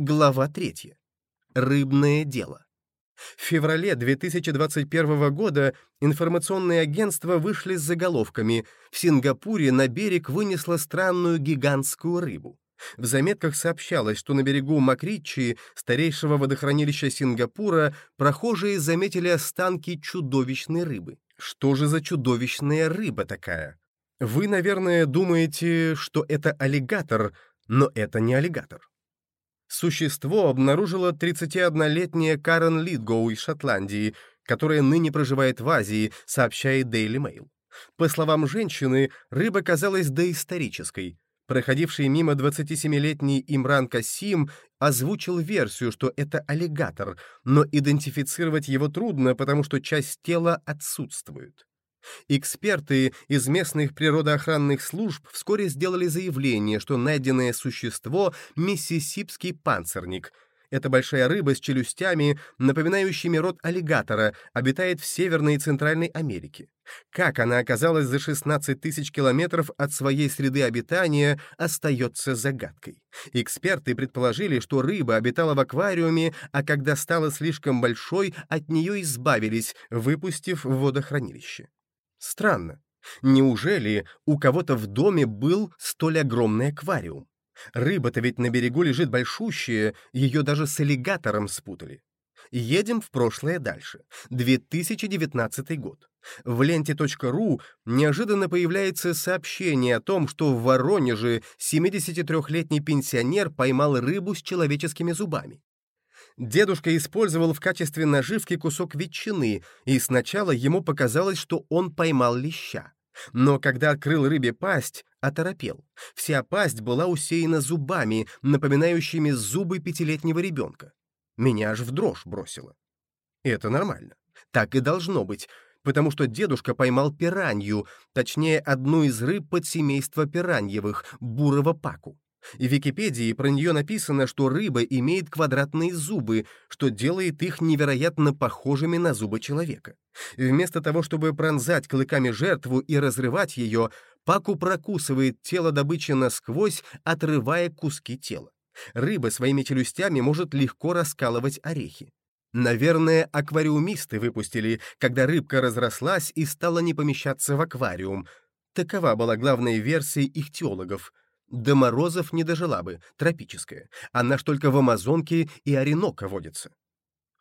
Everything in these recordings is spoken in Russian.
Глава 3. Рыбное дело. В феврале 2021 года информационные агентства вышли с заголовками «В Сингапуре на берег вынесла странную гигантскую рыбу». В заметках сообщалось, что на берегу Макричи, старейшего водохранилища Сингапура, прохожие заметили останки чудовищной рыбы. Что же за чудовищная рыба такая? Вы, наверное, думаете, что это аллигатор, но это не аллигатор. Существо обнаружила 31-летняя Карен Литгоу из Шотландии, которая ныне проживает в Азии, сообщает Daily Mail. По словам женщины, рыба казалась доисторической. Проходивший мимо 27-летний Имран Касим озвучил версию, что это аллигатор, но идентифицировать его трудно, потому что часть тела отсутствует. Эксперты из местных природоохранных служб вскоре сделали заявление, что найденное существо — миссисипский панцирник. Эта большая рыба с челюстями, напоминающими рот аллигатора, обитает в Северной и Центральной Америке. Как она оказалась за 16 тысяч километров от своей среды обитания, остается загадкой. Эксперты предположили, что рыба обитала в аквариуме, а когда стала слишком большой, от нее избавились, выпустив в водохранилище. Странно. Неужели у кого-то в доме был столь огромный аквариум? Рыба-то ведь на берегу лежит большущая, ее даже с аллигатором спутали. Едем в прошлое дальше. 2019 год. В ленте.ру неожиданно появляется сообщение о том, что в Воронеже 73-летний пенсионер поймал рыбу с человеческими зубами. Дедушка использовал в качестве наживки кусок ветчины, и сначала ему показалось, что он поймал леща. Но когда открыл рыбе пасть, оторопел. Вся пасть была усеяна зубами, напоминающими зубы пятилетнего ребенка. Меня аж в дрожь бросило. Это нормально. Так и должно быть, потому что дедушка поймал пиранью, точнее, одну из рыб подсемейства пираньевых, бурого паку. В Википедии про нее написано, что рыба имеет квадратные зубы, что делает их невероятно похожими на зубы человека. Вместо того, чтобы пронзать клыками жертву и разрывать ее, Паку прокусывает тело добычи насквозь, отрывая куски тела. Рыба своими челюстями может легко раскалывать орехи. Наверное, аквариумисты выпустили, когда рыбка разрослась и стала не помещаться в аквариум. Такова была главная версия их теологов — до морозов не дожила бы, тропическая. Она ж только в Амазонке и Оренока водится.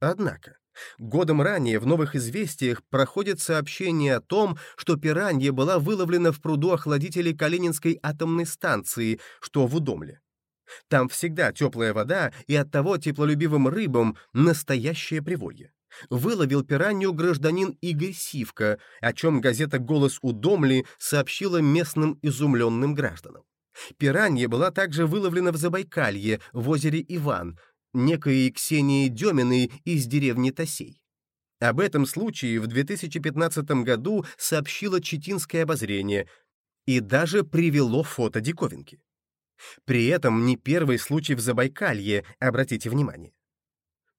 Однако, годом ранее в новых известиях проходит сообщение о том, что пиранья была выловлена в пруду охладителей Калининской атомной станции, что в Удомле. Там всегда теплая вода, и оттого теплолюбивым рыбам настоящее приволье. Выловил пиранью гражданин Игорь Сивка, о чем газета «Голос Удомли» сообщила местным изумленным гражданам. Пиранья была также выловлена в Забайкалье, в озере Иван, некой Ксении Деминой из деревни Тосей. Об этом случае в 2015 году сообщило Читинское обозрение и даже привело фото диковинки. При этом не первый случай в Забайкалье, обратите внимание.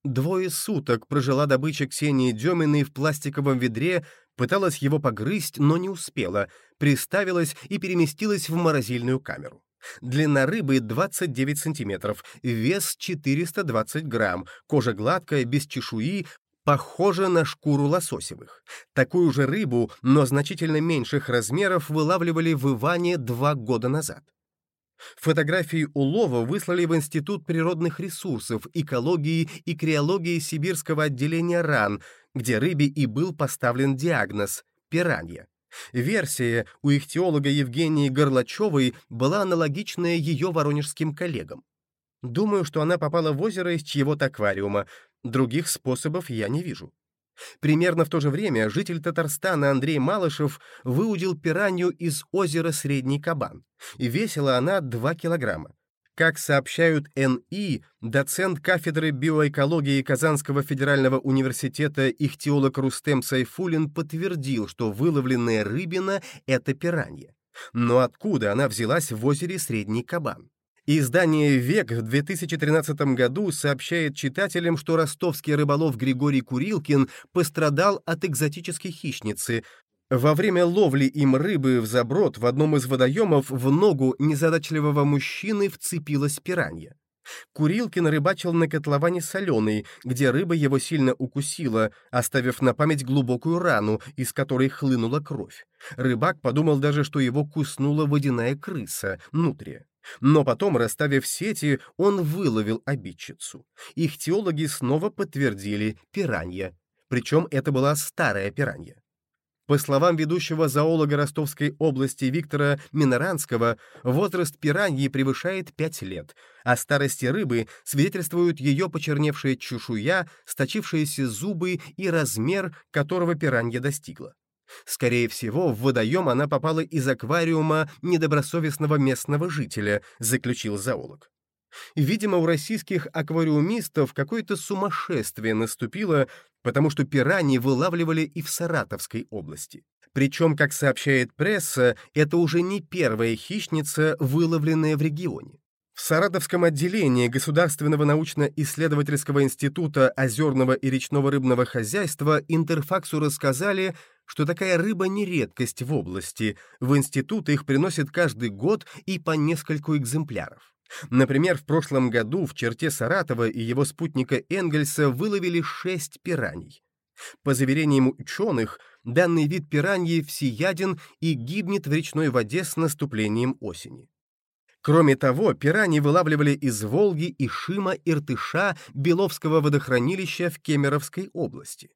Двое суток прожила добыча Ксении Деминой в пластиковом ведре Пыталась его погрызть, но не успела, приставилась и переместилась в морозильную камеру. Длина рыбы 29 сантиметров, вес 420 грамм, кожа гладкая, без чешуи, похожа на шкуру лососевых. Такую же рыбу, но значительно меньших размеров, вылавливали в Иване два года назад. Фотографии улова выслали в Институт природных ресурсов, экологии и криологии Сибирского отделения РАН, где рыбе и был поставлен диагноз — пиранья. Версия у ихтиолога Евгении Горлачевой была аналогичная ее воронежским коллегам. Думаю, что она попала в озеро из чьего-то аквариума. Других способов я не вижу. Примерно в то же время житель Татарстана Андрей Малышев выудил пиранью из озера Средний Кабан. Весила она 2 килограмма. Как сообщают НИ, доцент кафедры биоэкологии Казанского федерального университета ихтиолог Рустем Сайфулин подтвердил, что выловленная рыбина — это пиранья. Но откуда она взялась в озере Средний Кабан? Издание «Век» в 2013 году сообщает читателям, что ростовский рыболов Григорий Курилкин пострадал от экзотической хищницы, во время ловли им рыбы в заброд в одном из водоемов в ногу незадачливого мужчины вцепилась пиранья. Курилкин рыбачил на котловане соленой, где рыба его сильно укусила, оставив на память глубокую рану, из которой хлынула кровь. Рыбак подумал даже, что его куснула водяная крыса, нутрия. Но потом, расставив сети, он выловил обидчицу. Их теологи снова подтвердили пиранья. Причем это была старая пиранья. По словам ведущего зоолога Ростовской области Виктора Миноранского, возраст пираньи превышает 5 лет, а старости рыбы свидетельствуют ее почерневшая чешуя, сточившиеся зубы и размер, которого пиранья достигла. Скорее всего, в водоем она попала из аквариума недобросовестного местного жителя, заключил зоолог. Видимо, у российских аквариумистов какое-то сумасшествие наступило, потому что пираньи вылавливали и в Саратовской области. Причем, как сообщает пресса, это уже не первая хищница, выловленная в регионе. В Саратовском отделении Государственного научно-исследовательского института озерного и речного рыбного хозяйства Интерфаксу рассказали, что такая рыба не редкость в области, в институт их приносят каждый год и по нескольку экземпляров. Например, в прошлом году в черте Саратова и его спутника Энгельса выловили шесть пираний. По заверениям ученых, данный вид пираньи всеяден и гибнет в речной воде с наступлением осени. Кроме того, пираньи вылавливали из Волги, Ишима, Иртыша, Беловского водохранилища в Кемеровской области.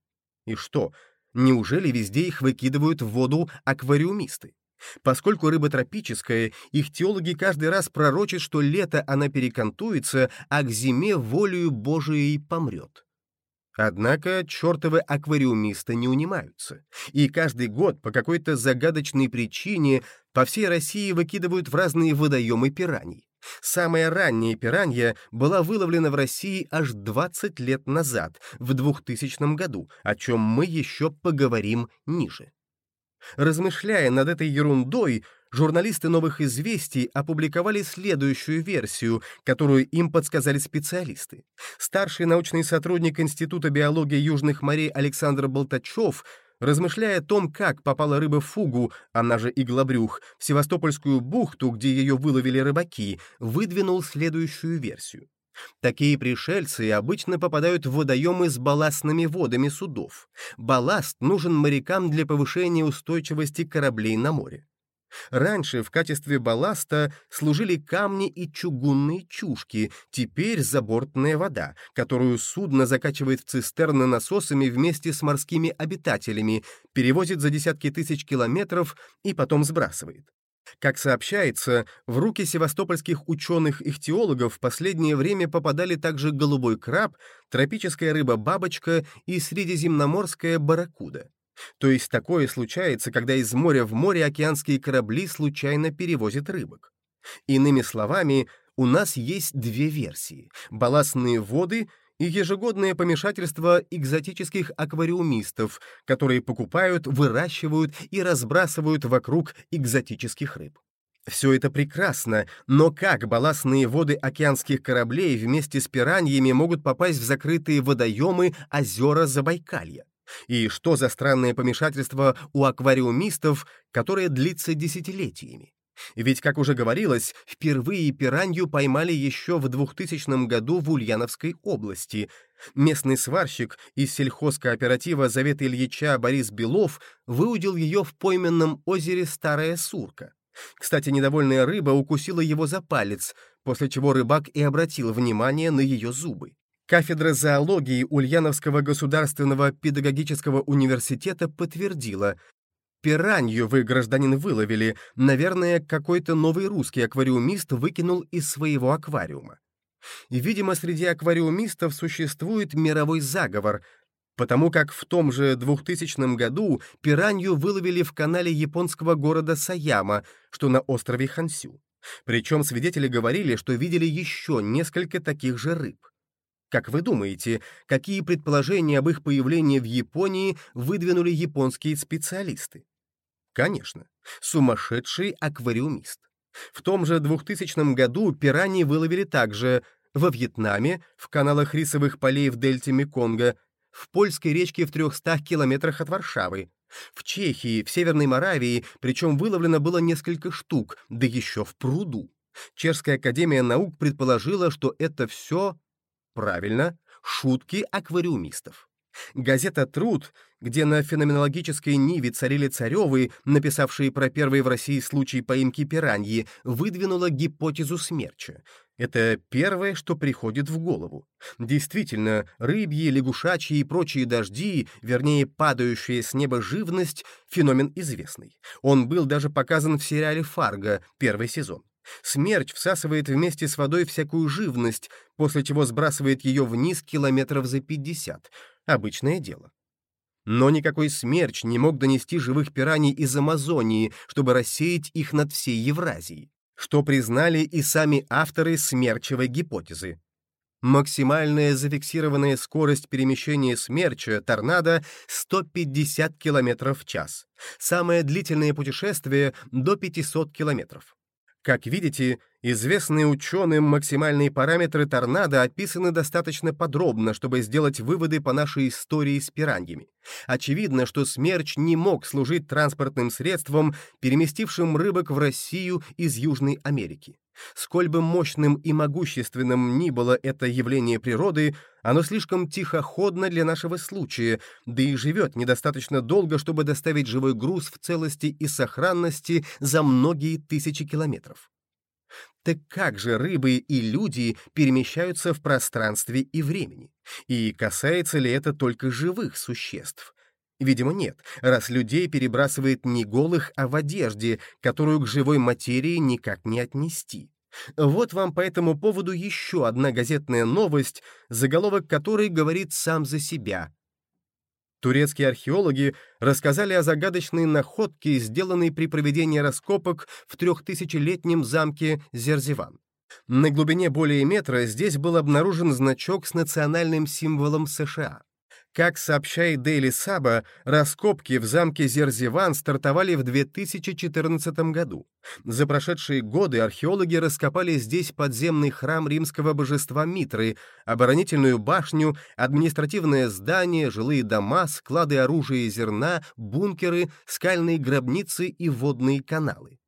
И что, неужели везде их выкидывают в воду аквариумисты? Поскольку рыба тропическая, их теологи каждый раз пророчат, что лето она перекантуется, а к зиме волею Божией помрет. Однако чертовы аквариумисты не унимаются, и каждый год по какой-то загадочной причине по всей России выкидывают в разные водоемы пираний. Самая ранняя пиранья была выловлена в России аж 20 лет назад, в 2000 году, о чем мы еще поговорим ниже. Размышляя над этой ерундой, журналисты «Новых известий» опубликовали следующую версию, которую им подсказали специалисты. Старший научный сотрудник Института биологии Южных морей Александр Болтачев размышляя о том, как попала рыба в фугу, она же иглобрюх, в Севастопольскую бухту, где ее выловили рыбаки, выдвинул следующую версию. Такие пришельцы обычно попадают в водоемы с балластными водами судов. Балласт нужен морякам для повышения устойчивости кораблей на море. Раньше в качестве балласта служили камни и чугунные чушки, теперь забортная вода, которую судно закачивает в цистерны насосами вместе с морскими обитателями, перевозит за десятки тысяч километров и потом сбрасывает. Как сообщается, в руки севастопольских ученых-ихтиологов в последнее время попадали также голубой краб, тропическая рыба-бабочка и средиземноморская барракуда. То есть такое случается, когда из моря в море океанские корабли случайно перевозят рыбок. Иными словами, у нас есть две версии — балластные воды и ежегодное помешательство экзотических аквариумистов, которые покупают, выращивают и разбрасывают вокруг экзотических рыб. Все это прекрасно, но как балластные воды океанских кораблей вместе с пираньями могут попасть в закрытые водоемы озера Забайкалья? И что за странное помешательство у аквариумистов, которое длится десятилетиями? Ведь, как уже говорилось, впервые пиранью поймали еще в 2000 году в Ульяновской области. Местный сварщик из сельхозкооператива Завета Ильича Борис Белов выудил ее в пойменном озере Старая Сурка. Кстати, недовольная рыба укусила его за палец, после чего рыбак и обратил внимание на ее зубы. Кафедра зоологии Ульяновского государственного педагогического университета подтвердила, Пиранью вы, гражданин, выловили. Наверное, какой-то новый русский аквариумист выкинул из своего аквариума. И, видимо, среди аквариумистов существует мировой заговор, потому как в том же 2000 году пиранью выловили в канале японского города Саяма, что на острове Хансю. Причем свидетели говорили, что видели еще несколько таких же рыб. Как вы думаете, какие предположения об их появлении в Японии выдвинули японские специалисты? Конечно, сумасшедший аквариумист. В том же 2000 году пираньи выловили также во Вьетнаме, в каналах рисовых полей в дельте Меконга, в польской речке в 300 километрах от Варшавы, в Чехии, в Северной Моравии, причем выловлено было несколько штук, да еще в пруду. Чешская академия наук предположила, что это все, правильно, шутки аквариумистов. Газета «Труд», где на феноменологической ниве царили царевы, написавшие про первый в России случай поимки пираньи, выдвинула гипотезу смерча. Это первое, что приходит в голову. Действительно, рыбьи, лягушачьи и прочие дожди, вернее, падающая с неба живность — феномен известный. Он был даже показан в сериале «Фарго», первый сезон. Смерч всасывает вместе с водой всякую живность, после чего сбрасывает ее вниз километров за 50. Обычное дело. Но никакой смерч не мог донести живых пираний из Амазонии, чтобы рассеять их над всей Евразией, что признали и сами авторы смерчевой гипотезы. Максимальная зафиксированная скорость перемещения смерча, торнадо, 150 км в час. Самое длительное путешествие — до 500 километров. Как видите, известные ученым максимальные параметры торнадо описаны достаточно подробно, чтобы сделать выводы по нашей истории с пираньями. Очевидно, что смерч не мог служить транспортным средством, переместившим рыбок в Россию из Южной Америки. Сколь бы мощным и могущественным ни было это явление природы, оно слишком тихоходно для нашего случая, да и живет недостаточно долго, чтобы доставить живой груз в целости и сохранности за многие тысячи километров. Так как же рыбы и люди перемещаются в пространстве и времени? И касается ли это только живых существ? Видимо, нет, раз людей перебрасывает не голых, а в одежде, которую к живой материи никак не отнести. Вот вам по этому поводу еще одна газетная новость, заголовок которой говорит сам за себя. Турецкие археологи рассказали о загадочной находке, сделанной при проведении раскопок в трехтысячелетнем замке Зерзиван. На глубине более метра здесь был обнаружен значок с национальным символом США. Как сообщает Daily Saba, раскопки в замке Зерзиван стартовали в 2014 году. За прошедшие годы археологи раскопали здесь подземный храм римского божества Митры, оборонительную башню, административное здание, жилые дома, склады оружия и зерна, бункеры, скальные гробницы и водные каналы.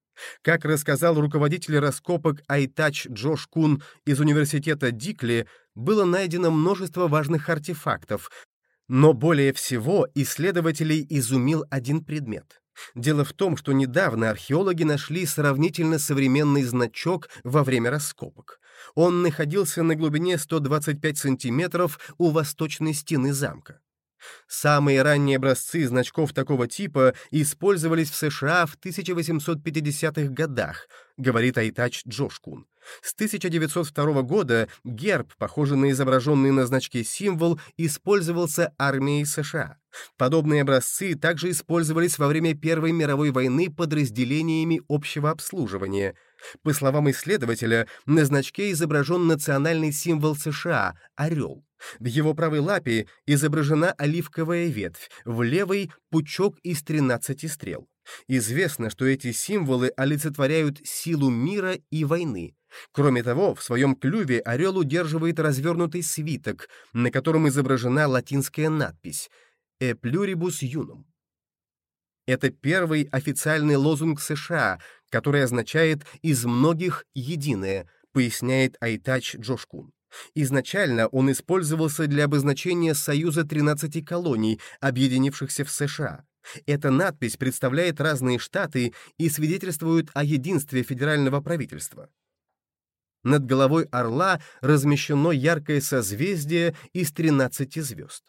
Как рассказал руководитель раскопок Айтач Джош Кун из университета Дикли, было найдено множество важных артефактов, но более всего исследователей изумил один предмет. Дело в том, что недавно археологи нашли сравнительно современный значок во время раскопок. Он находился на глубине 125 сантиметров у восточной стены замка. Самые ранние образцы значков такого типа использовались в США в 1850-х годах, говорит Айтач Джошкун. С 1902 года герб, похожий на изображенный на значке символ, использовался армией США. Подобные образцы также использовались во время Первой мировой войны подразделениями общего обслуживания. По словам исследователя, на значке изображен национальный символ США — орел. В его правой лапе изображена оливковая ветвь, в левой — пучок из 13 стрел. Известно, что эти символы олицетворяют силу мира и войны. Кроме того, в своем клюве орел удерживает развернутый свиток, на котором изображена латинская надпись «E pluribus unum». Это первый официальный лозунг США, который означает «из многих единое», поясняет Айтач Джошкун. Изначально он использовался для обозначения союза 13 колоний, объединившихся в США. Эта надпись представляет разные штаты и свидетельствует о единстве федерального правительства. Над головой орла размещено яркое созвездие из 13 звезд.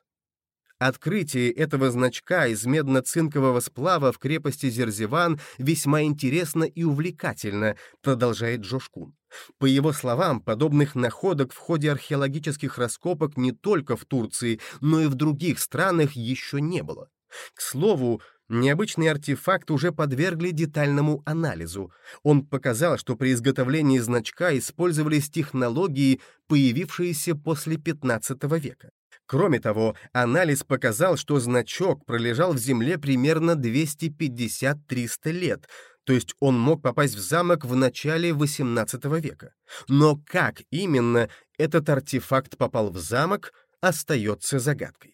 Открытие этого значка из медно-цинкового сплава в крепости Зерзиван весьма интересно и увлекательно, продолжает Джошкун. По его словам, подобных находок в ходе археологических раскопок не только в Турции, но и в других странах еще не было. К слову, необычный артефакт уже подвергли детальному анализу. Он показал, что при изготовлении значка использовались технологии, появившиеся после XV века. Кроме того, анализ показал, что значок пролежал в земле примерно 250-300 лет, то есть он мог попасть в замок в начале XVIII века. Но как именно этот артефакт попал в замок, остается загадкой.